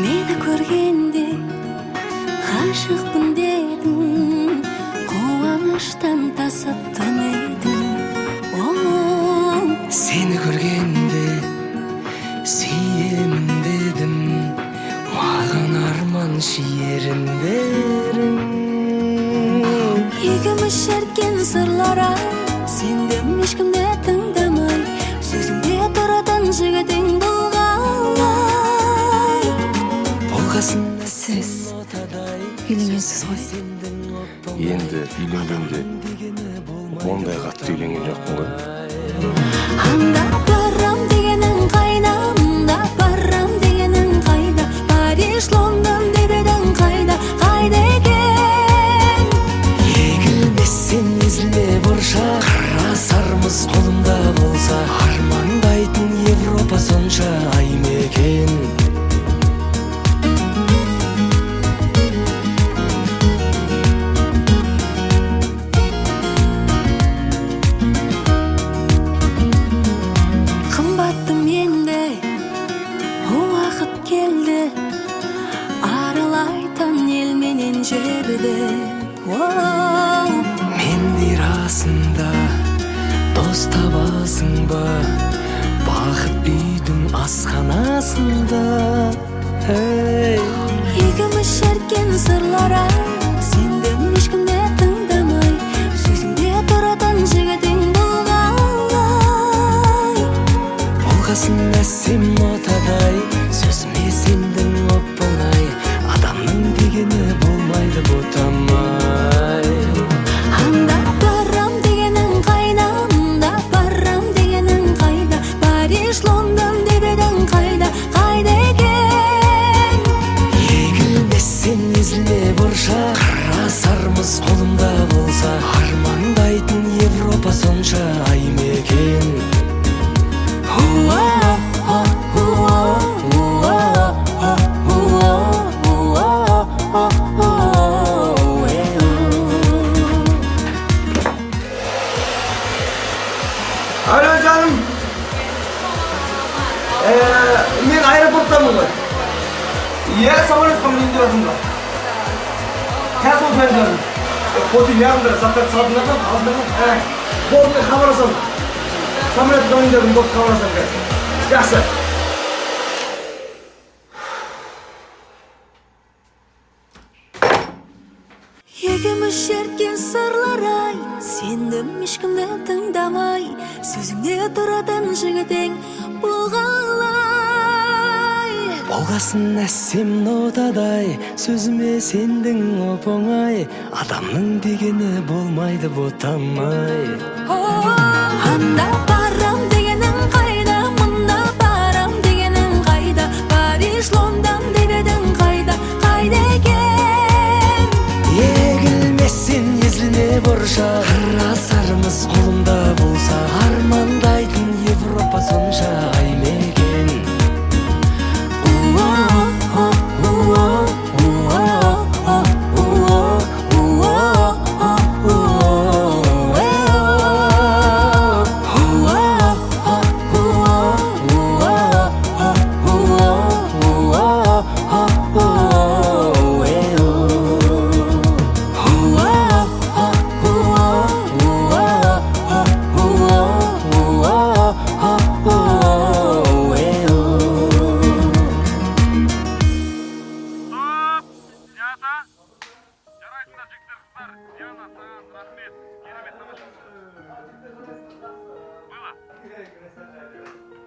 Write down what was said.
мени көргенде гашыкмын дедің кубанычтан тасыттым эдиң сени көргенде сүйемін дедім маған арман шиерин бериң экөөбүз шерткен сырлар ай сенден эчкимди тыңдамай сөзүңдө туратын жигитиң болғасын Сіз үйленгенсіз ғой енді үйленгенде ондай қатты үйленген жоқпын ғой жерді Оу. менде расында дос табасың ба бақыт үйдің асханасында ей екеуміз шерткен сырлар бұрша қара сармыз қолымда болса армандайтын европа сонша ай мекен алло жаным мен аэропорттамын ғой иә самолетқа мінейін деп жатырмын алдыңдар ма ә, болды мен хабарласамын самолетқа мінейін дедім болды хабарласамын қазір жақсы екеуміз шерткен сырлар ай сендім ешкімді тыңдамай сөзіңде тұратын жігітің бұл қалай болғасын әсем нотадай сөзіме сендің оп оңай адамның дегені болмайды ботамай анда барам дегенің қайда 그래 그래